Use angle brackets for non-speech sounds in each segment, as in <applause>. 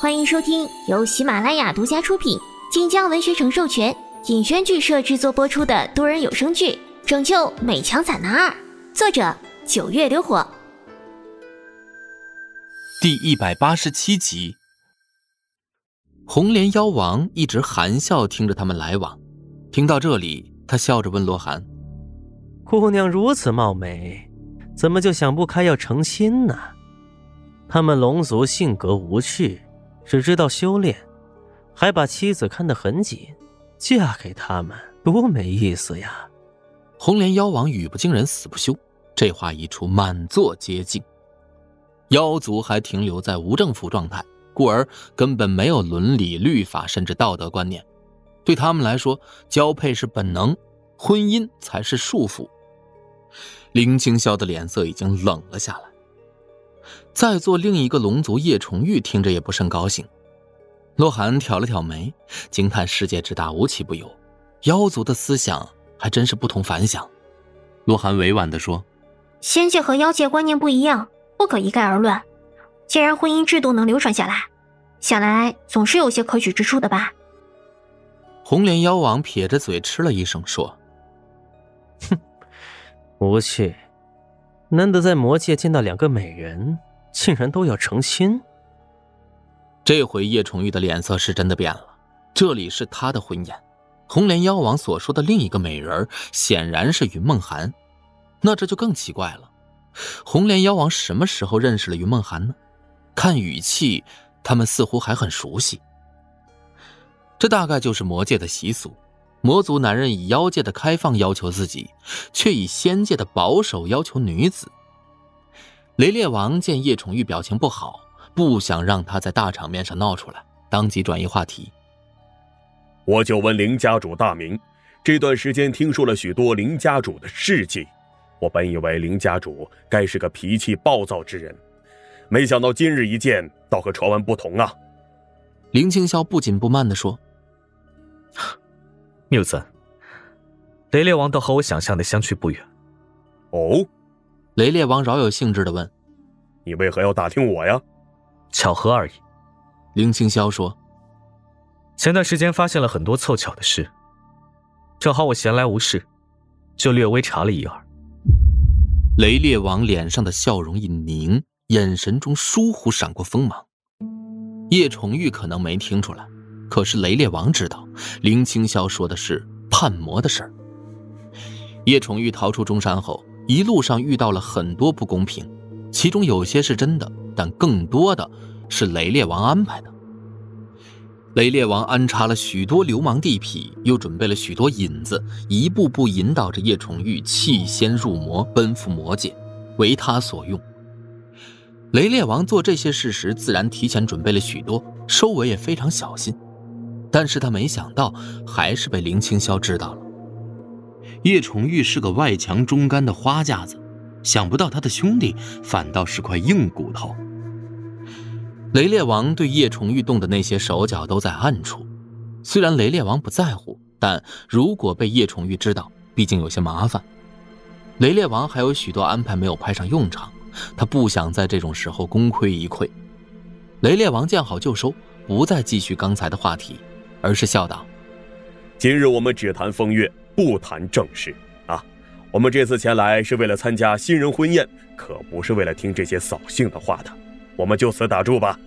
欢迎收听由喜马拉雅独家出品、晋江文学城授权、尹轩剧社制作播出的多人有声剧《拯救美强惨男二》，作者九月流火。第一百八十七集，红莲妖王一直含笑听着他们来往，听到这里，他笑着问罗涵：“姑娘如此貌美，怎么就想不开要成亲呢？”他们龙族性格无趣。只知道修炼，还把妻子看得很紧，嫁给他们多没意思呀！红莲妖王语不惊人死不休，这话一出，满座皆静。妖族还停留在无政府状态，故而根本没有伦理、律法，甚至道德观念。对他们来说，交配是本能，婚姻才是束缚。林清霄的脸色已经冷了下来。在座另一个龙族叶崇玉听着也不甚高兴，洛寒挑了挑眉，惊叹世界之大无奇不有，妖族的思想还真是不同凡响。洛寒委婉地说：“仙界和妖界观念不一样，不可一概而论。既然婚姻制度能流传下来，想来总是有些可取之处的吧？”红莲妖王撇着嘴嗤了一声说：“ <laughs> 哼，无趣。难得在魔界见到两个美人。”竟然都要成亲！这回叶崇玉的脸色是真的变了。这里是他的婚宴，红莲妖王所说的另一个美人显然是云梦寒，那这就更奇怪了。红莲妖王什么时候认识了云梦寒呢？看语气，他们似乎还很熟悉。这大概就是魔界的习俗：魔族男人以妖界的开放要求自己，却以仙界的保守要求女子。雷烈王见叶宠玉表情不好，不想让他在大场面上闹出来，当即转移话题。我就问林家主大名，这段时间听说了许多林家主的事迹。我本以为林家主该是个脾气暴躁之人，没想到今日一见，倒和传闻不同啊。林清霄不紧不慢地说：“谬子，雷烈王倒和我想象的相去不远。”哦。雷烈王饶有兴致的问：“你为何要打听我呀？”“巧合而已。”林清霄说。“前段时间发现了很多凑巧的事，正好我闲来无事，就略微查了一二。”雷烈王脸上的笑容一凝，眼神中疏忽闪过锋芒。叶崇玉可能没听出来，可是雷烈王知道，林清霄说的是叛魔的事儿。叶崇玉逃出中山后。一路上遇到了很多不公平，其中有些是真的，但更多的是雷烈王安排的。雷烈王安插了许多流氓地痞，又准备了许多引子，一步步引导着叶崇玉弃仙入魔，奔赴魔界，为他所用。雷烈王做这些事时，自然提前准备了许多，收尾也非常小心，但是他没想到，还是被林清霄知道了。叶崇玉是个外强中干的花架子，想不到他的兄弟反倒是块硬骨头。雷烈王对叶崇玉动的那些手脚都在暗处，虽然雷烈王不在乎，但如果被叶崇玉知道，毕竟有些麻烦。雷烈王还有许多安排没有派上用场，他不想在这种时候功亏一篑。雷烈王见好就收，不再继续刚才的话题，而是笑道：“今日我们只谈风月。”不谈正事啊！我们这次前来是为了参加新人婚宴，可不是为了听这些扫兴的话的。我们就此打住吧。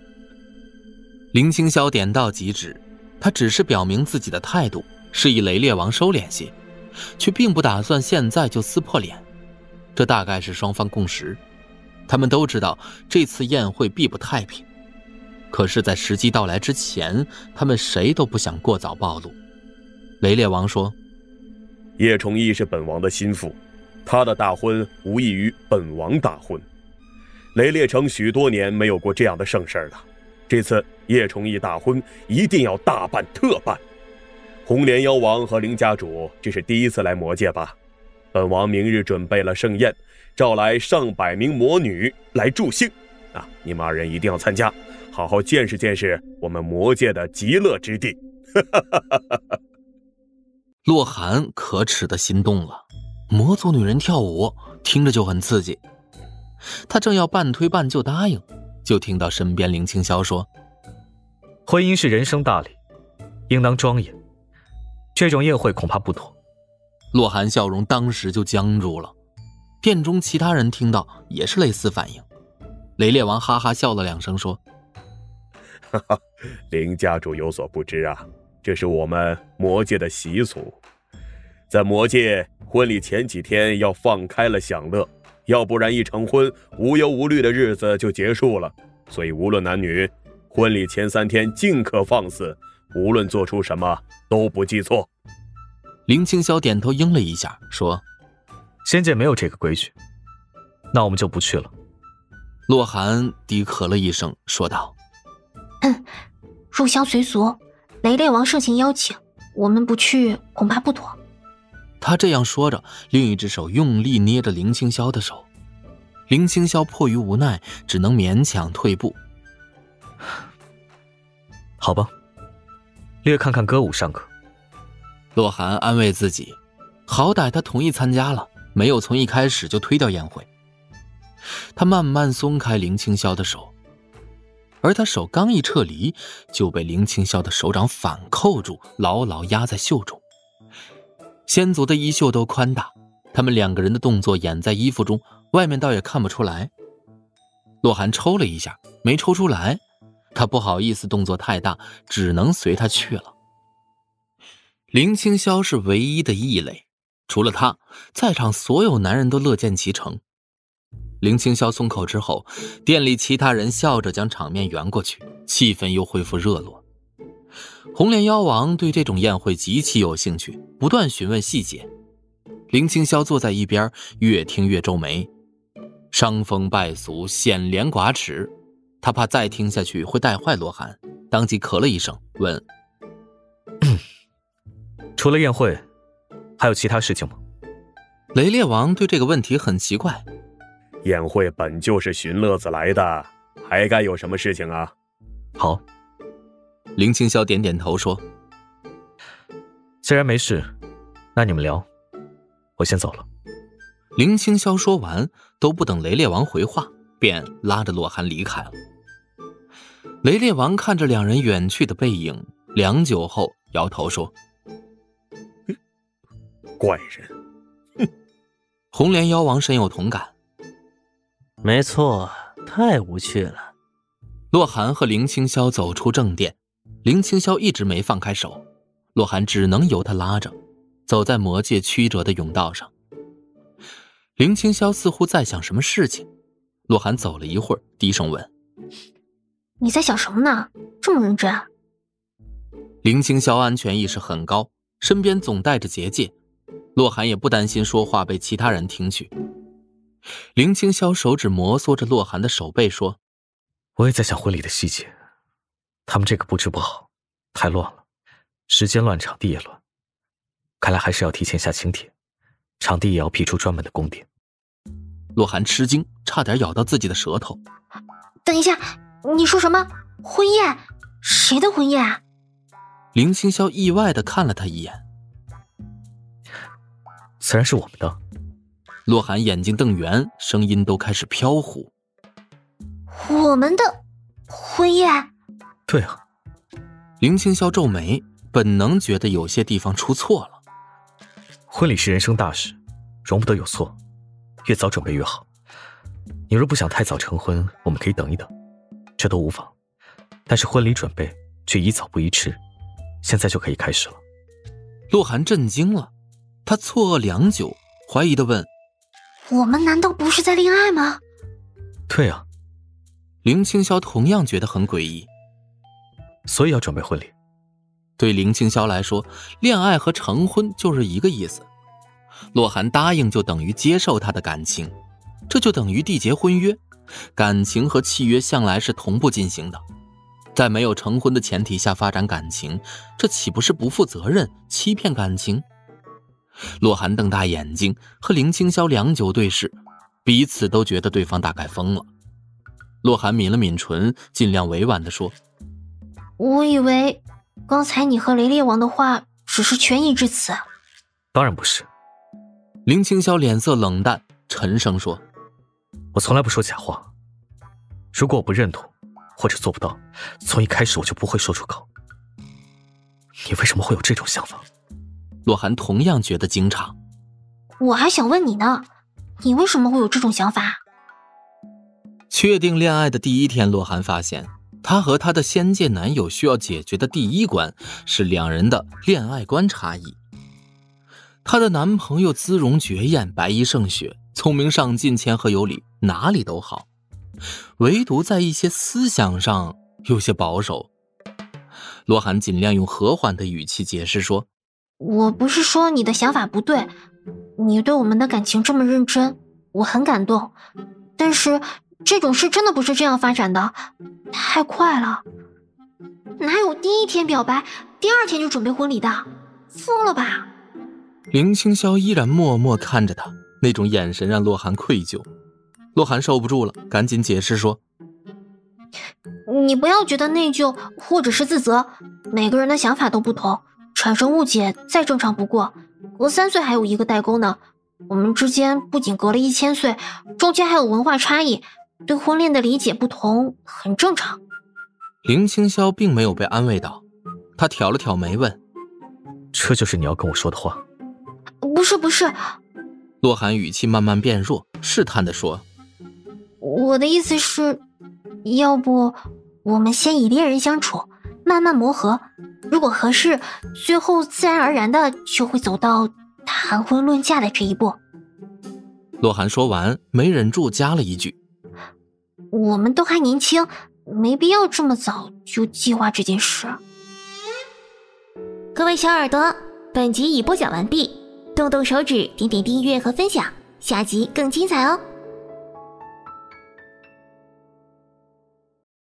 <laughs> 林清霄点到即止，他只是表明自己的态度，示意雷烈王收敛些，却并不打算现在就撕破脸。这大概是双方共识。他们都知道这次宴会必不太平，可是，在时机到来之前，他们谁都不想过早暴露。雷烈王说：“叶崇义是本王的心腹，他的大婚无异于本王大婚。雷烈城许多年没有过这样的盛事了，这次叶崇义大婚一定要大办特办。红莲妖王和林家主这是第一次来魔界吧？本王明日准备了盛宴，召来上百名魔女来助兴。啊，你们二人一定要参加，好好见识见识我们魔界的极乐之地。”哈哈哈哈哈！洛寒可耻的心动了，魔族女人跳舞听着就很刺激。他正要半推半就答应，就听到身边林青霄说：“婚姻是人生大礼，应当庄严。这种宴会恐怕不妥。”洛寒笑容当时就僵住了。殿中其他人听到也是类似反应。雷烈王哈哈笑了两声，说：“哈哈，林家主有所不知啊，这是我们魔界的习俗，在魔界婚礼前几天要放开了享乐。”要不然一成婚，无忧无虑的日子就结束了。所以无论男女，婚礼前三天尽可放肆，无论做出什么都不记错。林青霄点头应了一下，说：“仙界没有这个规矩，那我们就不去了。”洛寒低咳了一声，说道：“嗯，入乡随俗，雷烈王盛情邀请，我们不去恐怕不妥。”他这样说着，另一只手用力捏着林青霄的手。林青霄迫于无奈，只能勉强退步。好吧，略看看歌舞上课。洛寒安慰自己，好歹他同意参加了，没有从一开始就推掉宴会。他慢慢松开林青霄的手，而他手刚一撤离，就被林青霄的手掌反扣住，牢牢压在袖中。仙族的衣袖都宽大，他们两个人的动作掩在衣服中，外面倒也看不出来。洛寒抽了一下，没抽出来，他不好意思，动作太大，只能随他去了。林青霄是唯一的异类，除了他，在场所有男人都乐见其成。林青霄松口之后，店里其他人笑着将场面圆过去，气氛又恢复热络。红莲妖王对这种宴会极其有兴趣，不断询问细节。林青霄坐在一边，越听越皱眉，伤风败俗，显廉寡耻。他怕再听下去会带坏罗涵，当即咳了一声，问：“除了宴会，还有其他事情吗？”雷烈王对这个问题很奇怪。宴会本就是寻乐子来的，还该有什么事情啊？好。林青霄点点头说：“既然没事，那你们聊，我先走了。”林青霄说完，都不等雷烈王回话，便拉着洛寒离开了。雷烈王看着两人远去的背影，良久后摇头说：“怪人。”哼。红莲妖王深有同感。没错，太无趣了。洛寒和林青霄走出正殿。林青霄一直没放开手，洛寒只能由他拉着，走在魔界曲折的甬道上。林青霄似乎在想什么事情，洛寒走了一会儿，低声问：“你在想什么呢？这么认真？”林青霄安全意识很高，身边总带着结界，洛寒也不担心说话被其他人听去。林青霄手指摩挲着洛寒的手背，说：“我也在想婚礼的细节。”他们这个布置不好，太乱了，时间乱，场地也乱，看来还是要提前下请帖，场地也要辟出专门的宫殿。洛寒吃惊，差点咬到自己的舌头。等一下，你说什么？婚宴？谁的婚宴啊？林青霄意外的看了他一眼。自然是我们的。洛寒眼睛瞪圆，声音都开始飘忽。我们的婚宴？对啊，林青霄皱眉，本能觉得有些地方出错了。婚礼是人生大事，容不得有错，越早准备越好。你若不想太早成婚，我们可以等一等，这都无妨。但是婚礼准备却宜早不宜迟，现在就可以开始了。洛寒震惊了，他错愕良久，怀疑的问：“我们难道不是在恋爱吗？”对啊，林青霄同样觉得很诡异。所以要准备婚礼。对林青霄来说，恋爱和成婚就是一个意思。洛寒答应就等于接受他的感情，这就等于缔结婚约。感情和契约向来是同步进行的，在没有成婚的前提下发展感情，这岂不是不负责任、欺骗感情？洛寒瞪大眼睛和林青霄良久对视，彼此都觉得对方大概疯了。洛寒抿了抿唇，尽量委婉地说。我以为刚才你和雷烈王的话只是权宜之词，当然不是。林青霄脸色冷淡，沉声说：“我从来不说假话。如果我不认同，或者做不到，从一开始我就不会说出口。你为什么会有这种想法？洛寒同样觉得惊诧。我还想问你呢，你为什么会有这种想法？确定恋爱的第一天，洛寒发现，她和她的仙界男友需要解决的第一关是两人的恋爱观差异。她的男朋友姿容绝艳，白衣胜雪，聪明上进，谦和有礼，哪里都好，唯独在一些思想上有些保守。洛寒尽量用和缓的语气解释说：“我不是说你的想法不对，你对我们的感情这么认真，我很感动。但是这种事真的不是这样发展的，太快了，哪有第一天表白，第二天就准备婚礼的？疯了吧？”林青霄依然默默看着他，那种眼神让洛寒愧疚。洛寒受不住了，赶紧解释说。你不要觉得内疚或者是自责，每个人的想法都不同，产生误解再正常不过。隔三岁还有一个代沟呢，我们之间不仅隔了一千岁，中间还有文化差异，对婚恋的理解不同很正常。林青霄并没有被安慰到，他挑了挑眉问：“这就是你要跟我说的话？”“不是，不是。”洛寒语气慢慢变弱，试探的说：“我的意思是，要不……”我们先以恋人相处，慢慢磨合，如果合适，最后自然而然的就会走到谈婚论嫁的这一步。洛寒说完，没忍住加了一句：“我们都还年轻，没必要这么早就计划这件事。”各位小耳朵，本集已播讲完毕，动动手指，点点订阅和分享，下集更精彩哦！